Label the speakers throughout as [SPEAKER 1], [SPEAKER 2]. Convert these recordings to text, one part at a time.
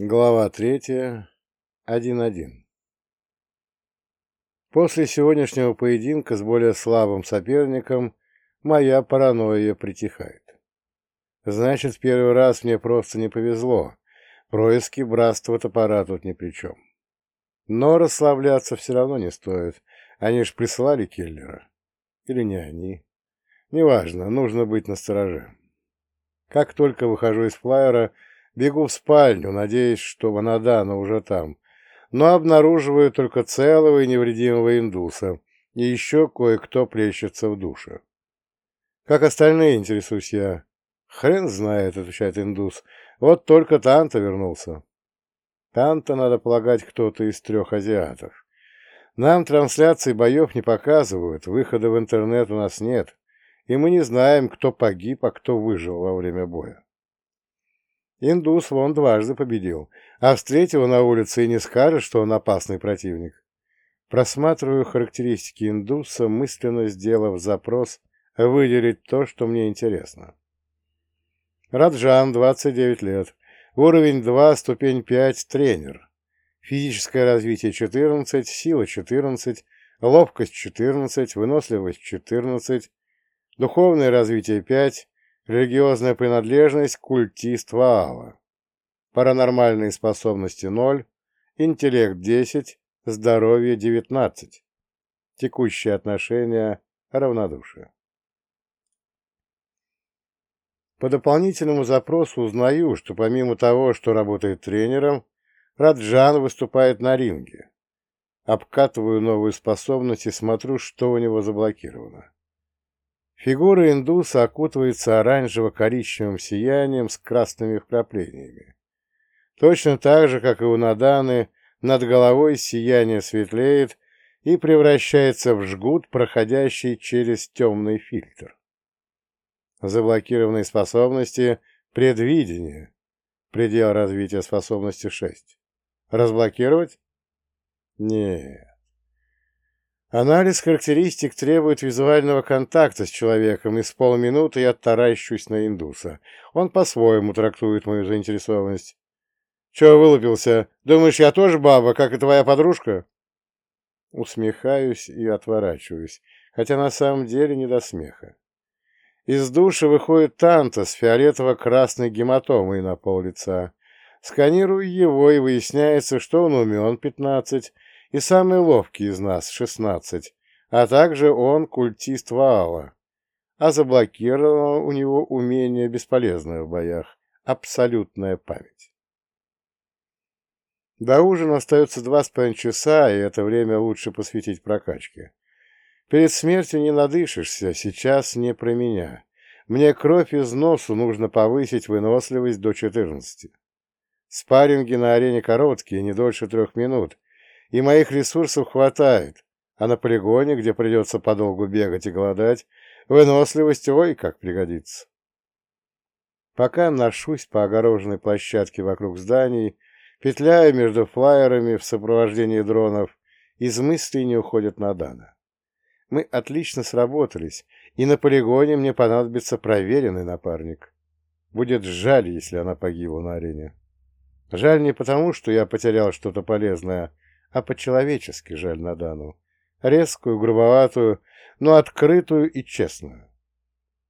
[SPEAKER 1] Глава третья. 1.1. После сегодняшнего поединка с более слабым соперником моя паранойя притихает. Значит, в первый раз мне просто не повезло. Происки братства топора тут ни при чем. Но расслабляться все равно не стоит. Они ж прислали киллера. Или не они. Неважно, нужно быть настороже. Как только выхожу из флайера, Бегу в спальню, надеясь, что Ванадана уже там, но обнаруживаю только целого и невредимого индуса, и еще кое-кто плещется в душе. Как остальные, интересуюсь я. Хрен знает, отвечает индус. Вот только Танта вернулся. Танта, надо полагать, кто-то из трех азиатов. Нам трансляции боев не показывают, выхода в интернет у нас нет, и мы не знаем, кто погиб, а кто выжил во время боя. Индус вон дважды победил, а встретил на улице и не скажет, что он опасный противник. Просматриваю характеристики индуса, мысленно сделав запрос выделить то, что мне интересно. Раджан, 29 лет. Уровень 2, ступень 5, тренер. Физическое развитие 14, сила 14, ловкость 14, выносливость 14, духовное развитие 5, Религиозная принадлежность – культист Ваала. Паранормальные способности – 0, интеллект – 10, здоровье – 19. Текущие отношения – равнодушие. По дополнительному запросу узнаю, что помимо того, что работает тренером, Раджан выступает на ринге. Обкатываю новую способность и смотрю, что у него заблокировано. Фигура индуса окутывается оранжево-коричневым сиянием с красными вкраплениями. Точно так же, как и у Наданы, над головой сияние светлеет и превращается в жгут, проходящий через темный фильтр. Заблокированные способности — предвидение. Предел развития способности 6. Разблокировать? Нет. Анализ характеристик требует визуального контакта с человеком, и с полминуты я таращусь на индуса. Он по-своему трактует мою заинтересованность. «Чего вылупился? Думаешь, я тоже баба, как и твоя подружка?» Усмехаюсь и отворачиваюсь, хотя на самом деле не до смеха. Из душа выходит Танта с фиолетово-красной гематомой на пол лица. Сканирую его, и выясняется, что он умен пятнадцать, и самый ловкий из нас, шестнадцать, а также он культист Ваала, а заблокировано у него умение бесполезное в боях, абсолютная память. До ужина остается два с половиной часа, и это время лучше посвятить прокачке. Перед смертью не надышишься, сейчас не про меня. Мне кровь из носу нужно повысить выносливость до 14. Спарринги на арене короткие, не дольше трех минут, и моих ресурсов хватает, а на полигоне, где придется подолгу бегать и голодать, выносливость ой как пригодится. Пока ношусь по огороженной площадке вокруг зданий, петляя между флайерами в сопровождении дронов, из мыслей не уходят на Дана. Мы отлично сработались, и на полигоне мне понадобится проверенный напарник. Будет жаль, если она погибла на арене. Жаль не потому, что я потерял что-то полезное, а по-человечески жаль Надану. Резкую, грубоватую, но открытую и честную.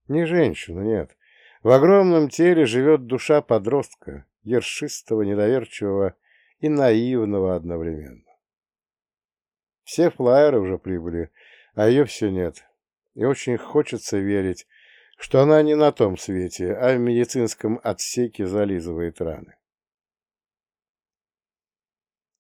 [SPEAKER 1] Не женщину, нет. В огромном теле живет душа подростка, ершистого, недоверчивого и наивного одновременно. Все флайеры уже прибыли, а ее все нет. И очень хочется верить, что она не на том свете, а в медицинском отсеке зализывает раны.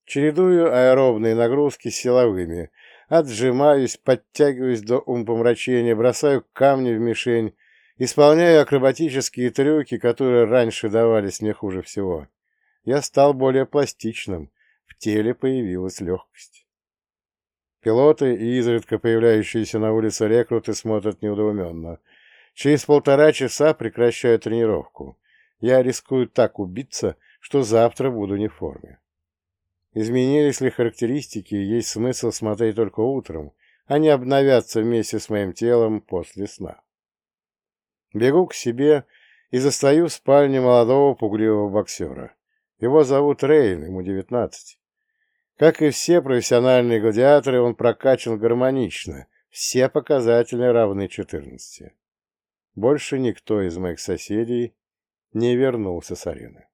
[SPEAKER 1] Чередую аэробные нагрузки с силовыми. Отжимаюсь, подтягиваюсь до умпомрачения, бросаю камни в мишень, исполняю акробатические трюки, которые раньше давались мне хуже всего. Я стал более пластичным, в теле появилась легкость. Пилоты и изредка появляющиеся на улице рекруты смотрят неудоуменно. Через полтора часа прекращаю тренировку. Я рискую так убиться, что завтра буду не в форме. Изменились ли характеристики, есть смысл смотреть только утром, а не обновятся вместе с моим телом после сна. Бегу к себе и застаю в спальне молодого пугливого боксера. Его зовут Рейн, ему девятнадцать. Как и все профессиональные гладиаторы, он прокачан гармонично, все показатели равны четырнадцати. Больше никто из моих соседей не вернулся с арены.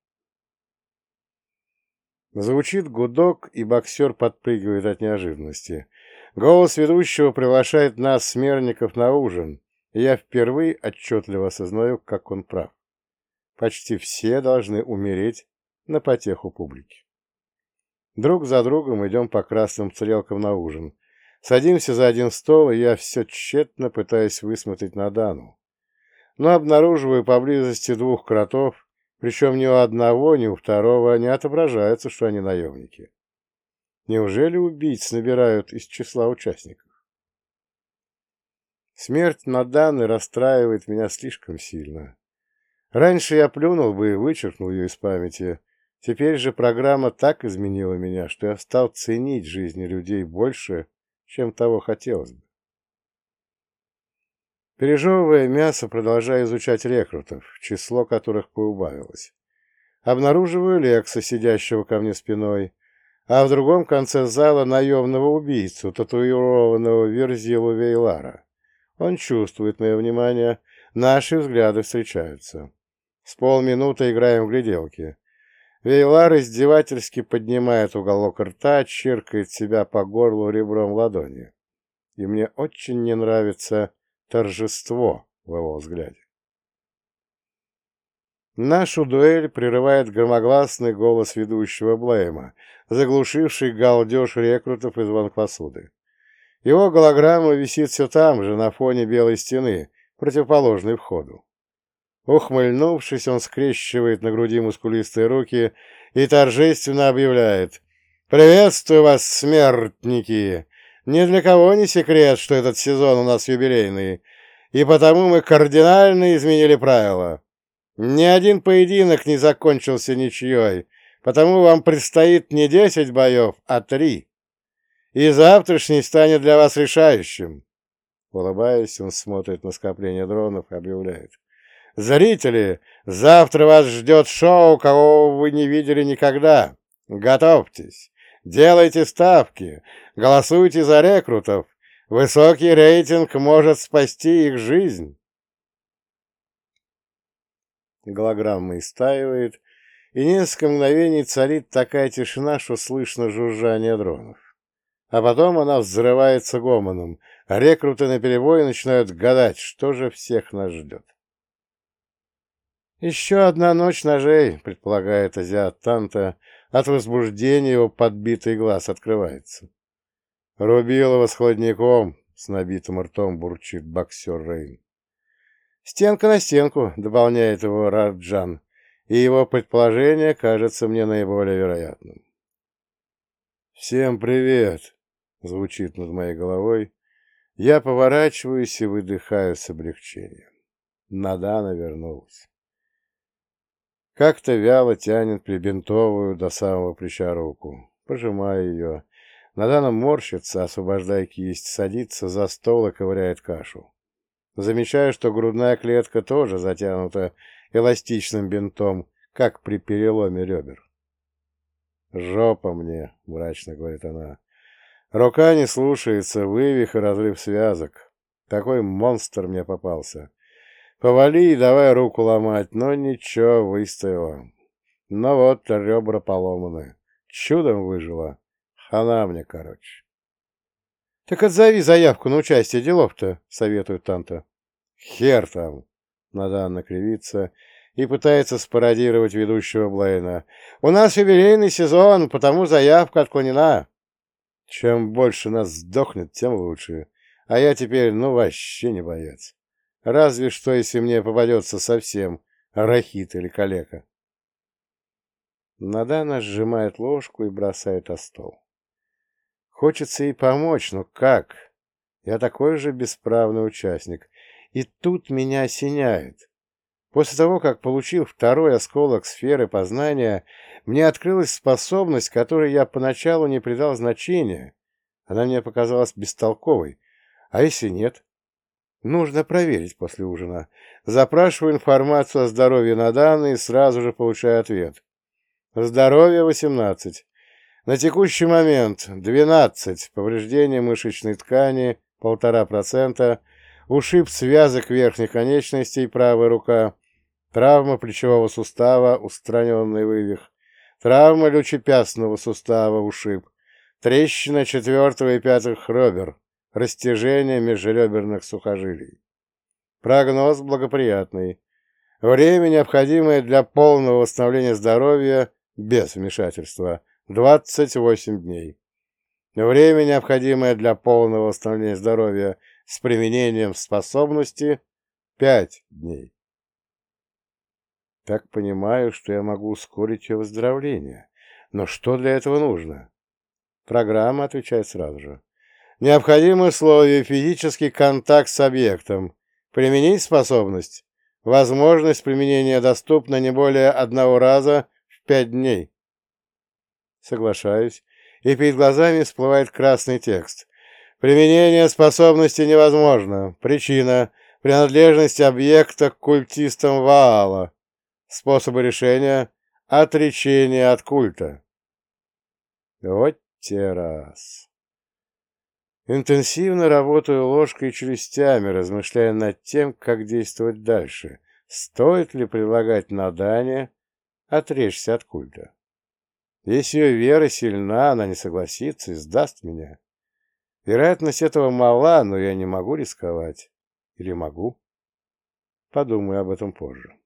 [SPEAKER 1] Звучит гудок, и боксер подпрыгивает от неожиданности. Голос ведущего приглашает нас, смерников, на ужин, и я впервые отчетливо осознаю, как он прав. Почти все должны умереть на потеху публики. Друг за другом идем по красным стрелкам на ужин. Садимся за один стол, и я все тщетно пытаюсь высмотреть на Дану. Но обнаруживаю поблизости двух кротов, причем ни у одного, ни у второго не отображается, что они наемники. Неужели убийц набирают из числа участников? Смерть Наданы расстраивает меня слишком сильно. Раньше я плюнул бы и вычеркнул ее из памяти. Теперь же программа так изменила меня, что я стал ценить жизни людей больше, чем того хотелось бы. Пережевывая мясо, продолжаю изучать рекрутов, число которых поубавилось. Обнаруживаю Лекса, сидящего ко мне спиной, а в другом конце зала наемного убийцу, татуированного Верзилу Вейлара. Он чувствует мое внимание, наши взгляды встречаются. С полминуты играем в гляделки. Вейлар издевательски поднимает уголок рта, чиркает себя по горлу ребром ладони. И мне очень не нравится торжество в его взгляде. Нашу дуэль прерывает громогласный голос ведущего Блейма, заглушивший галдеж рекрутов и звон посуды. Его голограмма висит все там же, на фоне белой стены, противоположной входу. Ухмыльнувшись, он скрещивает на груди мускулистые руки и торжественно объявляет «Приветствую вас, смертники! Ни для кого не секрет, что этот сезон у нас юбилейный, и потому мы кардинально изменили правила. Ни один поединок не закончился ничьей, потому вам предстоит не десять боев, а три. И завтрашний станет для вас решающим. Улыбаясь, он смотрит на скопление дронов и объявляет. «Зрители, завтра вас ждет шоу, кого вы не видели никогда. Готовьтесь. Делайте ставки, голосуйте за рекрутов. Высокий рейтинг может спасти их жизнь. Голограмма истаивает, и несколько мгновений царит такая тишина, что слышно жужжание дронов. А потом она взрывается гомоном, а рекруты на перебой начинают гадать, что же всех нас ждет. «Еще одна ночь ножей», — предполагает азиат Танта, от возбуждения его подбитый глаз открывается. «Рубилова с холодником!» — с набитым ртом бурчит боксер Рейн. «Стенка на стенку», — дополняет его Раджан, и его предположение кажется мне наиболее вероятным. «Всем привет!» — звучит над моей головой. Я поворачиваюсь и выдыхаю с облегчением. Надана вернулась. Как-то вяло тянет прибинтовую до самого плеча руку. Пожимаю ее. Надана морщится, освобождая кисть, садится за стол и ковыряет кашу. Замечаю, что грудная клетка тоже затянута эластичным бинтом, как при переломе ребер. «Жопа мне», — мрачно говорит она. «Рука не слушается, вывих и разрыв связок. Такой монстр мне попался. Повали и давай руку ломать, но ничего, выстояла. Но вот ребра поломаны. Чудом выжила. Хана мне, короче. — Так отзови заявку на участие делов-то, — советует Танта. — Хер там! — надо накривиться и пытается спародировать ведущего Блейна. — У нас юбилейный сезон, потому заявка отклонена. Чем больше нас сдохнет, тем лучше. А я теперь, ну, вообще не боец. Разве что, если мне попадется совсем рахит или калека. Надана сжимает ложку и бросает о стол. Хочется ей помочь, но как? Я такой же бесправный участник. И тут меня осеняет. После того, как получил второй осколок сферы познания, мне открылась способность, которой я поначалу не придал значения. Она мне показалась бестолковой. А если нет? Нужно проверить после ужина. Запрашиваю информацию о здоровье на данные и сразу же получаю ответ. Здоровье 18. На текущий момент 12. Повреждение мышечной ткани 1,5%. Ушиб связок верхних конечностей, правая рука. Травма плечевого сустава, устраненный вывих. Травма лючепястного сустава, ушиб. Трещина четвертого и пятых ребер. Растяжение межреберных сухожилий. Прогноз благоприятный. Время, необходимое для полного восстановления здоровья без вмешательства – 28 дней. Время, необходимое для полного восстановления здоровья с применением способности – 5 дней. Так понимаю, что я могу ускорить ее выздоровление. Но что для этого нужно? Программа отвечает сразу же. Необходимые условия – физический контакт с объектом, применить способность. Возможность применения доступна не более одного раза в пять дней. Соглашаюсь. И перед глазами всплывает красный текст. Применение способности невозможно. Причина – принадлежность объекта к культистам Ваала. Способы решения – отречение от культа. Вот те раз. Интенсивно работаю ложкой и челюстями, размышляя над тем, как действовать дальше. Стоит ли предлагать надание отречься от культа? Если ее вера сильна, она не согласится и сдаст меня. Вероятность этого мала, но я не могу рисковать. Или могу? Подумаю об этом позже.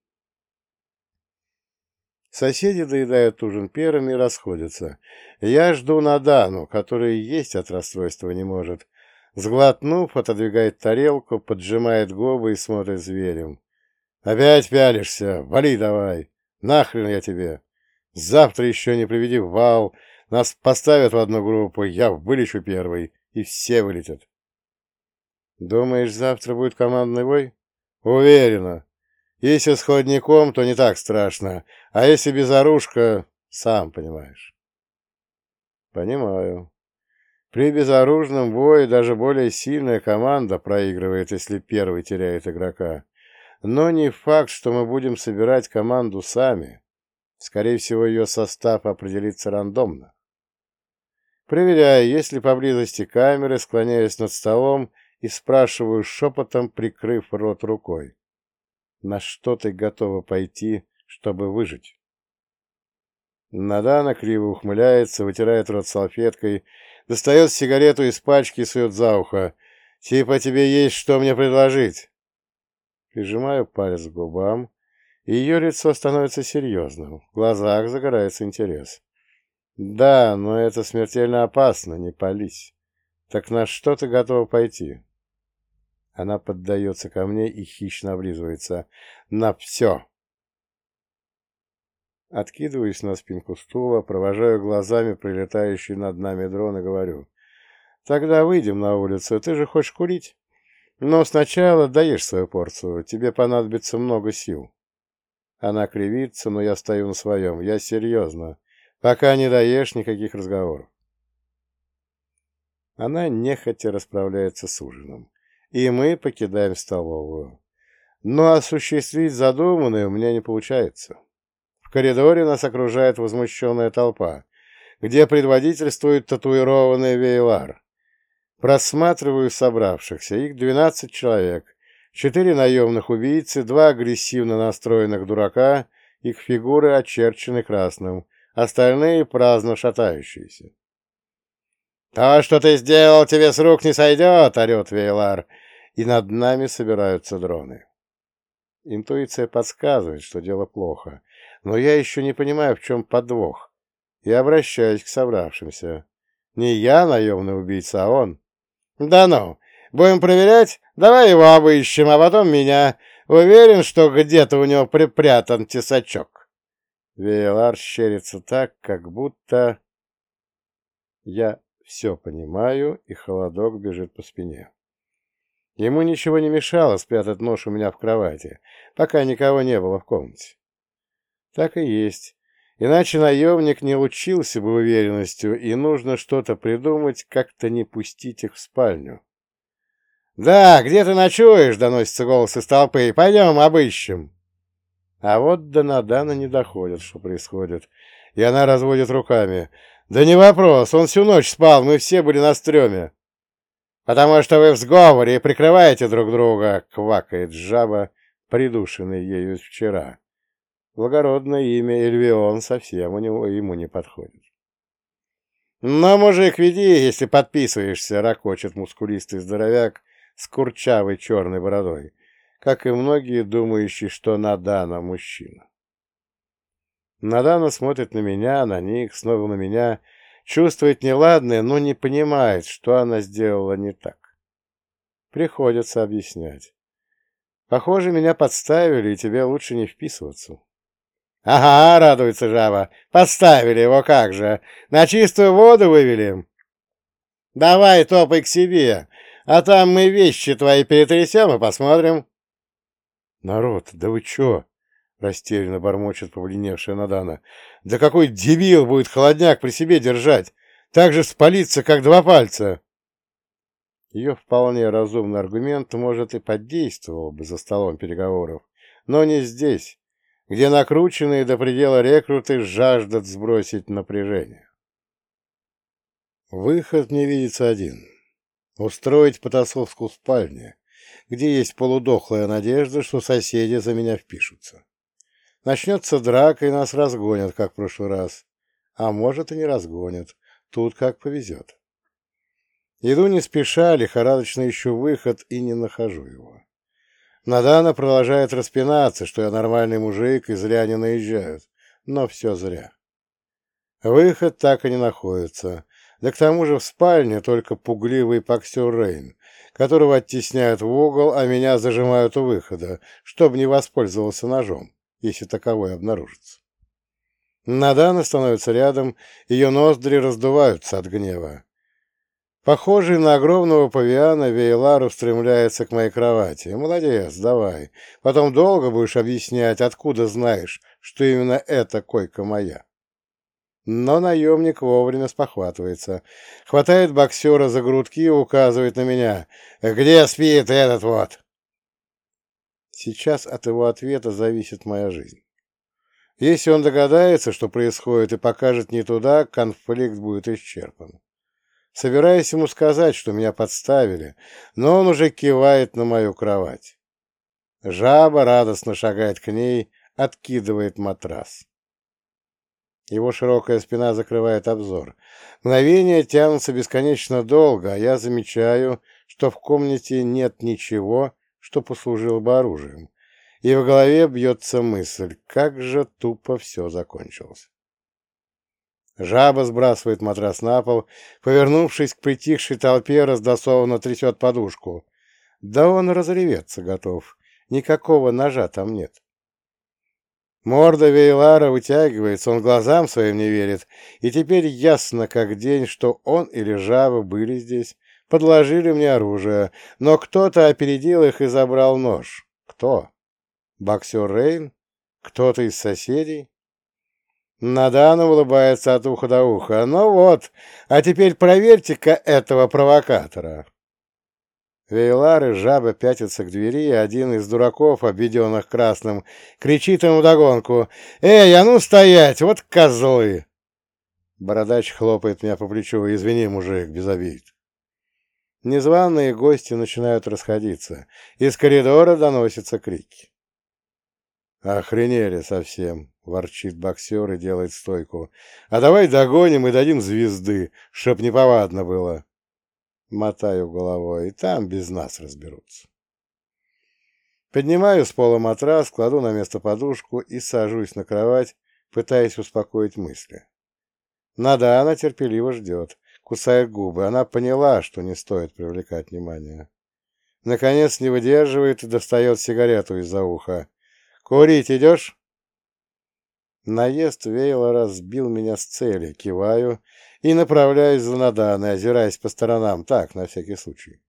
[SPEAKER 1] Соседи доедают ужин первыми и расходятся. Я жду Надану, который есть от расстройства не может. Сглотнув, отодвигает тарелку, поджимает губы и смотрит зверем. «Опять пялишься? Вали давай! Нахрен я тебе! Завтра еще не приведи в вал, нас поставят в одну группу, я вылечу первый, и все вылетят». «Думаешь, завтра будет командный бой?» «Уверена. Если с ходником, то не так страшно, а если без оружка, сам понимаешь. Понимаю. При безоружном бое даже более сильная команда проигрывает, если первый теряет игрока. Но не факт, что мы будем собирать команду сами. Скорее всего, ее состав определится рандомно. Проверяю, есть ли поблизости камеры, склоняюсь над столом и спрашиваю шепотом, прикрыв рот рукой. На что ты готова пойти, чтобы выжить? Надана криво ухмыляется, вытирает рот салфеткой, достает сигарету из пачки и сует за ухо. «Типа тебе есть что мне предложить?» Прижимаю палец к губам, и ее лицо становится серьезным. В глазах загорается интерес. «Да, но это смертельно опасно, не пались. Так на что ты готова пойти?» Она поддается ко мне и хищно облизывается. На все. Откидываюсь на спинку стула, провожаю глазами прилетающий над нами дрон и говорю. Тогда выйдем на улицу. Ты же хочешь курить? Но сначала даешь свою порцию. Тебе понадобится много сил. Она кривится, но я стою на своем. Я серьезно. Пока не даешь, никаких разговоров. Она нехотя расправляется с ужином и мы покидаем столовую. Но осуществить задуманное у меня не получается. В коридоре нас окружает возмущенная толпа, где предводительствует татуированный Вейлар. Просматриваю собравшихся, их двенадцать человек, четыре наемных убийцы, два агрессивно настроенных дурака, их фигуры очерчены красным, остальные праздно шатающиеся. «То, что ты сделал, тебе с рук не сойдет!» — орет Вейлар. И над нами собираются дроны. Интуиция подсказывает, что дело плохо. Но я еще не понимаю, в чем подвох. И обращаюсь к собравшимся. Не я наемный убийца, а он. «Да ну! Будем проверять? Давай его обыщем, а потом меня. Уверен, что где-то у него припрятан тесачок». Вейлар щерится так, как будто... Я все понимаю, и холодок бежит по спине. Ему ничего не мешало спрятать нож у меня в кровати, пока никого не было в комнате. Так и есть. Иначе наемник не учился бы уверенностью, и нужно что-то придумать, как-то не пустить их в спальню. «Да, где ты ночуешь?» — доносится голос из толпы. «Пойдем обыщем». А вот до Надана не доходит, что происходит. И она разводит руками. «Да не вопрос, он всю ночь спал, мы все были на стреме». «Потому что вы в сговоре и прикрываете друг друга», — квакает жаба, придушенный ею вчера. Благородное имя Эльвион совсем у него, ему не подходит. «Но, мужик, веди, если подписываешься», — ракочет мускулистый здоровяк с курчавой черной бородой, как и многие, думающие, что Надана мужчина. Надана смотрит на меня, на них, снова на меня, чувствует неладное, но не понимает, что она сделала не так. Приходится объяснять. Похоже, меня подставили, и тебе лучше не вписываться. «Ага», — радуется жаба, — «подставили его как же! На чистую воду вывели!» «Давай топай к себе, а там мы вещи твои перетрясем и посмотрим». «Народ, да вы чё?» — растерянно бормочет побледневшая Надана. «Да какой дебил будет холодняк при себе держать! Так же спалиться, как два пальца!» Ее вполне разумный аргумент, может, и подействовал бы за столом переговоров, но не здесь, где накрученные до предела рекруты жаждут сбросить напряжение. Выход мне видится один — устроить потасовку в спальне, где есть полудохлая надежда, что соседи за меня впишутся. Начнется драка, и нас разгонят, как в прошлый раз. А может, и не разгонят. Тут как повезет. Иду не спеша, лихорадочно ищу выход и не нахожу его. Надана продолжает распинаться, что я нормальный мужик и зря не наезжают. Но все зря. Выход так и не находится. Да к тому же в спальне только пугливый Паксюр Рейн, которого оттесняют в угол, а меня зажимают у выхода, чтобы не воспользовался ножом если таковой обнаружится. Надана становится рядом, ее ноздри раздуваются от гнева. Похожий на огромного павиана, Вейлар устремляется к моей кровати. «Молодец, давай. Потом долго будешь объяснять, откуда знаешь, что именно эта койка моя». Но наемник вовремя спохватывается. Хватает боксера за грудки и указывает на меня. «Где спит этот вот?» Сейчас от его ответа зависит моя жизнь. Если он догадается, что происходит, и покажет не туда, конфликт будет исчерпан. Собираюсь ему сказать, что меня подставили, но он уже кивает на мою кровать. Жаба радостно шагает к ней, откидывает матрас. Его широкая спина закрывает обзор. Мгновения тянутся бесконечно долго, а я замечаю, что в комнате нет ничего, что послужило бы оружием, и в голове бьется мысль, как же тупо все закончилось. Жаба сбрасывает матрас на пол, повернувшись к притихшей толпе, раздосованно трясет подушку. Да он разреветься готов, никакого ножа там нет. Морда Вейлара вытягивается, он глазам своим не верит, и теперь ясно как день, что он или Жаба были здесь, подложили мне оружие, но кто-то опередил их и забрал нож. Кто? Боксер Рейн? Кто-то из соседей? Надана улыбается от уха до уха. Ну вот, а теперь проверьте-ка этого провокатора. Вейлар и жаба пятятся к двери, и один из дураков, обведенных красным, кричит ему догонку. «Эй, а ну стоять! Вот козлы!» Бородач хлопает меня по плечу. «Извини, мужик, без обид». Незваные гости начинают расходиться. Из коридора доносятся крики. «Охренели совсем!» — ворчит боксер и делает стойку. «А давай догоним и дадим звезды, чтоб неповадно было!» Мотаю головой, и там без нас разберутся. Поднимаю с пола матрас, кладу на место подушку и сажусь на кровать, пытаясь успокоить мысли. Нада она терпеливо ждет кусает губы. Она поняла, что не стоит привлекать внимание. Наконец не выдерживает и достает сигарету из-за уха. «Курить идешь?» Наезд Вейлора разбил меня с цели, киваю и направляюсь за Наданой, озираясь по сторонам, так, на всякий случай.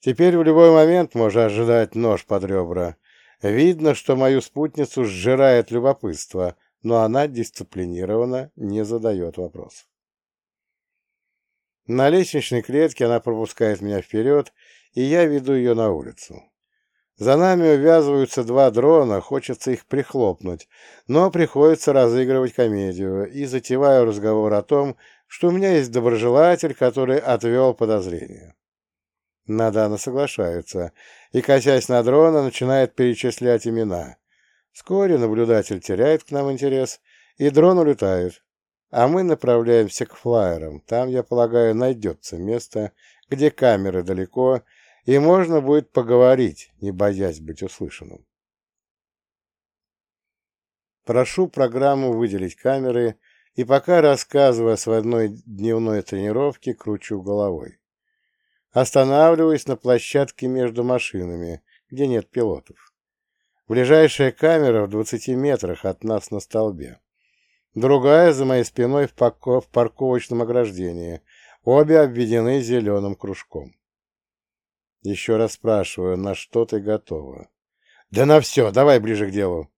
[SPEAKER 1] Теперь в любой момент можно ожидать нож под ребра. Видно, что мою спутницу сжирает любопытство, но она дисциплинированно не задает вопросов. На лестничной клетке она пропускает меня вперед, и я веду ее на улицу. За нами увязываются два дрона, хочется их прихлопнуть, но приходится разыгрывать комедию и затеваю разговор о том, что у меня есть доброжелатель, который отвел подозрение. Надана соглашается и, косясь на дрона, начинает перечислять имена. Вскоре наблюдатель теряет к нам интерес, и дрон улетает. А мы направляемся к флайерам. Там, я полагаю, найдется место, где камеры далеко, и можно будет поговорить, не боясь быть услышанным. Прошу программу выделить камеры, и пока рассказывая о своей дневной тренировке, кручу головой. Останавливаюсь на площадке между машинами, где нет пилотов. Ближайшая камера в 20 метрах от нас на столбе. Другая за моей спиной в, в парковочном ограждении. Обе обведены зеленым кружком. Еще раз спрашиваю, на что ты готова? Да на все, давай ближе к делу.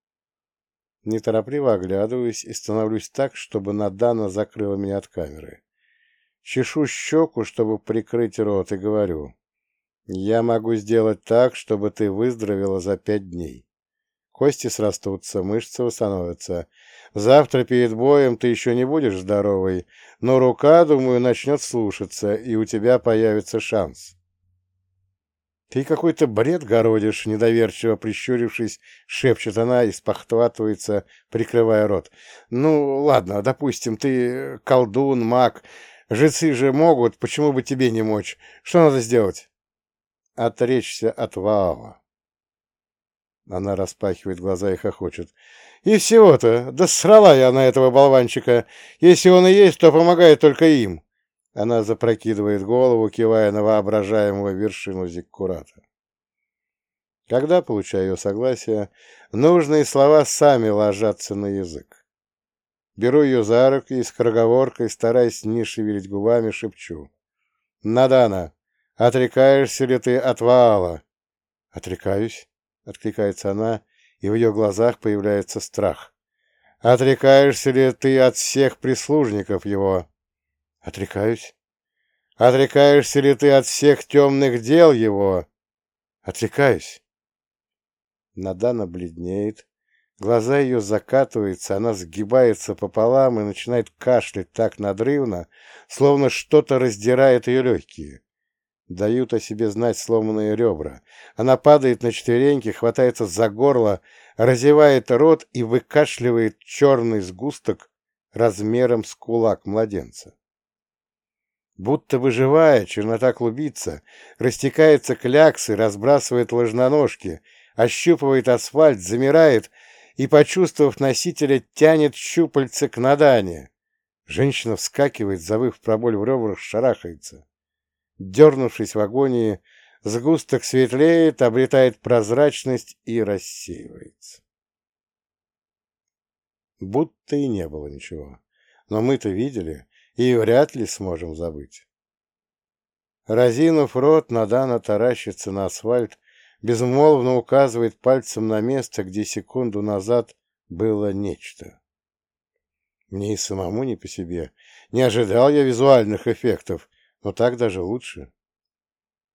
[SPEAKER 1] Неторопливо оглядываюсь и становлюсь так, чтобы Надана закрыла меня от камеры. Чешу щеку, чтобы прикрыть рот, и говорю. Я могу сделать так, чтобы ты выздоровела за пять дней. Кости срастутся, мышцы восстановятся. Завтра перед боем ты еще не будешь здоровой, но рука, думаю, начнет слушаться, и у тебя появится шанс. «Ты какой-то бред городишь», — недоверчиво прищурившись, шепчет она и спохватывается, прикрывая рот. «Ну, ладно, допустим, ты колдун, маг. Жрецы же могут, почему бы тебе не мочь? Что надо сделать?» «Отречься от Ваала». Она распахивает глаза и хохочет. «И всего-то! Да срала я на этого болванчика! Если он и есть, то помогает только им!» Она запрокидывает голову, кивая на воображаемую вершину зиккурата. Когда получаю ее согласие, нужные слова сами ложатся на язык. Беру ее за руки и с кроговоркой, стараясь не шевелить губами, шепчу. «Надана, отрекаешься ли ты от Ваала?» «Отрекаюсь», — откликается она, и в ее глазах появляется страх. «Отрекаешься ли ты от всех прислужников его?» Отрекаюсь. Отрекаешься ли ты от всех темных дел его? Отрекаюсь. Надана бледнеет. Глаза ее закатываются, она сгибается пополам и начинает кашлять так надрывно, словно что-то раздирает ее легкие. Дают о себе знать сломанные ребра. Она падает на четвереньки, хватается за горло, разевает рот и выкашливает черный сгусток размером с кулак младенца. Будто выживая, чернота клубится, растекается кляксы, разбрасывает ложноножки, ощупывает асфальт, замирает и, почувствовав носителя, тянет щупальца к надане. Женщина вскакивает, завыв про боль в ребрах, шарахается. Дернувшись в агонии, сгусток светлеет, обретает прозрачность и рассеивается. Будто и не было ничего. Но мы-то видели, и вряд ли сможем забыть. Разинув рот, Надана таращится на асфальт, безмолвно указывает пальцем на место, где секунду назад было нечто. Мне и самому не по себе. Не ожидал я визуальных эффектов, но так даже лучше.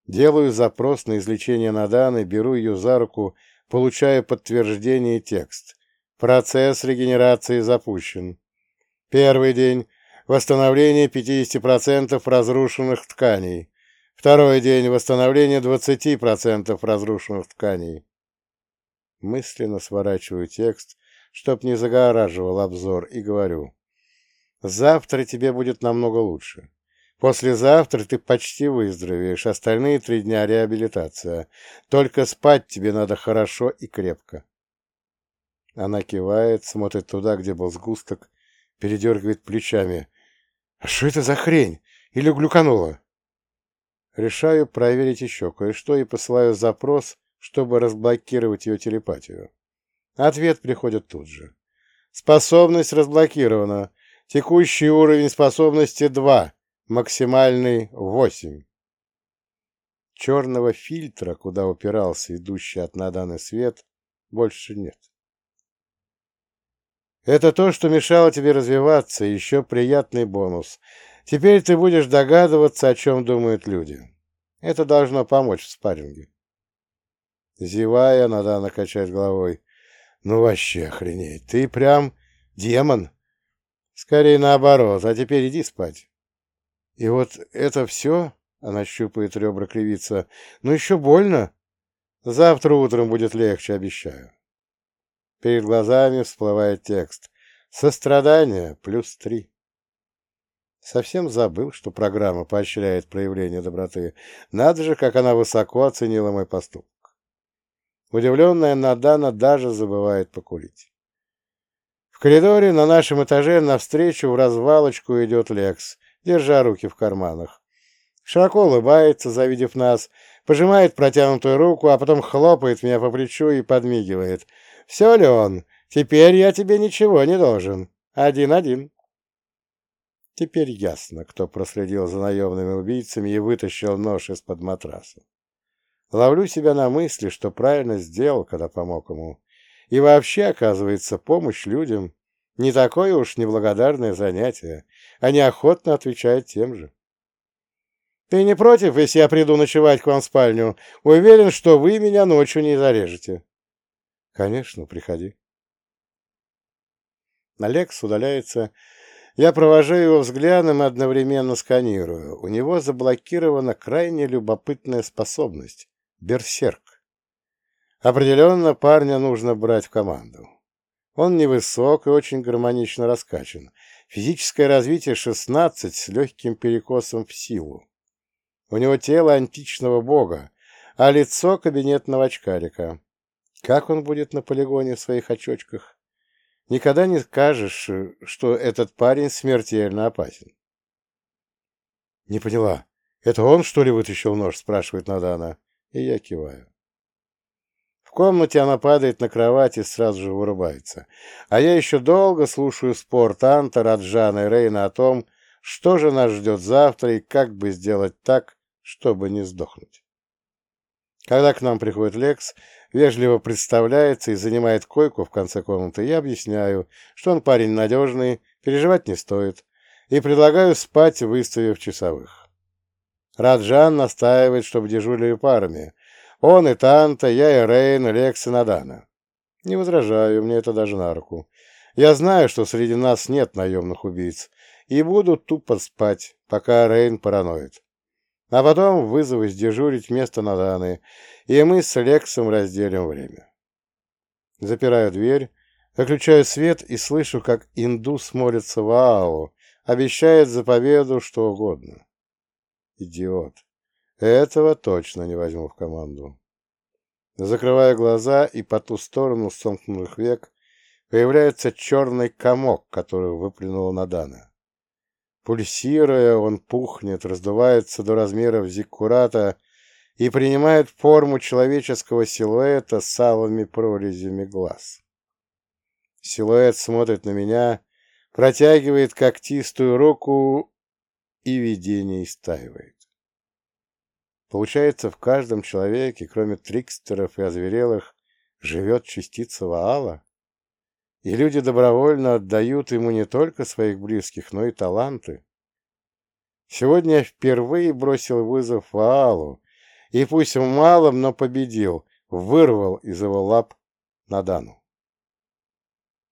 [SPEAKER 1] Делаю запрос на излечение Наданы, беру ее за руку, получаю подтверждение и текст. Процесс регенерации запущен. Первый день восстановление 50% разрушенных тканей. Второй день восстановления 20% разрушенных тканей. Мысленно сворачиваю текст, чтоб не загораживал обзор, и говорю. Завтра тебе будет намного лучше. Послезавтра ты почти выздоровеешь, остальные три дня реабилитация. Только спать тебе надо хорошо и крепко. Она кивает, смотрит туда, где был сгусток, передергивает плечами. «А что это за хрень? Или глюканула?» Решаю проверить еще кое-что и посылаю запрос, чтобы разблокировать ее телепатию. Ответ приходит тут же. Способность разблокирована. Текущий уровень способности 2, максимальный 8. Черного фильтра, куда упирался идущий от Наданы свет, больше нет. Это то, что мешало тебе развиваться, еще приятный бонус. Теперь ты будешь догадываться, о чем думают люди. Это должно помочь в спарринге. Зевая, Надана качает головой. Ну вообще охренеть, ты прям демон. Скорее наоборот, а теперь иди спать. И вот это все, она щупает ребра кривица, ну еще больно. Завтра утром будет легче, обещаю. Перед глазами всплывает текст. Сострадание плюс три. Совсем забыл, что программа поощряет проявление доброты. Надо же, как она высоко оценила мой поступок. Удивленная Надана даже забывает покурить. В коридоре на нашем этаже навстречу в развалочку идет Лекс, держа руки в карманах. Широко улыбается, завидев нас, пожимает протянутую руку, а потом хлопает меня по плечу и подмигивает. «Все, Леон, теперь я тебе ничего не должен. Один-один». Теперь ясно, кто проследил за наемными убийцами и вытащил нож из-под матраса. Ловлю себя на мысли, что правильно сделал, когда помог ему. И вообще, оказывается, помощь людям не такое уж неблагодарное занятие. Они охотно отвечают тем же. Ты не против, если я приду ночевать к вам в спальню? Уверен, что вы меня ночью не зарежете. Конечно, приходи. Алекс удаляется. Я провожаю его взглядом и одновременно сканирую. У него заблокирована крайне любопытная способность Берсерк. Определенно парня нужно брать в команду. Он невысок и очень гармонично раскачан. Физическое развитие 16 с легким перекосом в силу. У него тело античного бога, а лицо кабинетного очкарика. Как он будет на полигоне в своих очочках? Никогда не скажешь, что этот парень смертельно опасен. — Не поняла. Это он, что ли, вытащил нож? — спрашивает Надана и я киваю. Комнате она падает на кровать и сразу же вырубается. А я еще долго слушаю спор Танта, Раджана и Рейна о том, что же нас ждет завтра и как бы сделать так, чтобы не сдохнуть. Когда к нам приходит Лекс, вежливо представляется и занимает койку в конце комнаты, я объясняю, что он парень надежный, переживать не стоит, и предлагаю спать, выставив часовых. Раджан настаивает, чтобы дежурили парами. Он и Танта, я и Рейн, Лекс и Надана. Не возражаю, мне это даже на руку. Я знаю, что среди нас нет наемных убийц, и буду тупо спать, пока Рейн параноид. А потом вызовусь дежурить вместо Наданы, и мы с Лексом разделим время. Запираю дверь, выключаю свет и слышу, как индус молится в Аау, обещает за победу что угодно. Идиот. Этого точно не возьму в команду. Закрывая глаза, и по ту сторону сомкнутых век появляется черный комок, который выплюнула Надана. Пульсируя, он пухнет, раздувается до размеров зиккурата и принимает форму человеческого силуэта с алыми прорезями глаз. Силуэт смотрит на меня, протягивает когтистую руку и видение истаивает. Получается, в каждом человеке, кроме трикстеров и озверелых, живет частица Ваала? И люди добровольно отдают ему не только своих близких, но и таланты. Сегодня я впервые бросил вызов Ваалу, и пусть в малом, но победил, вырвал из его лап Надану.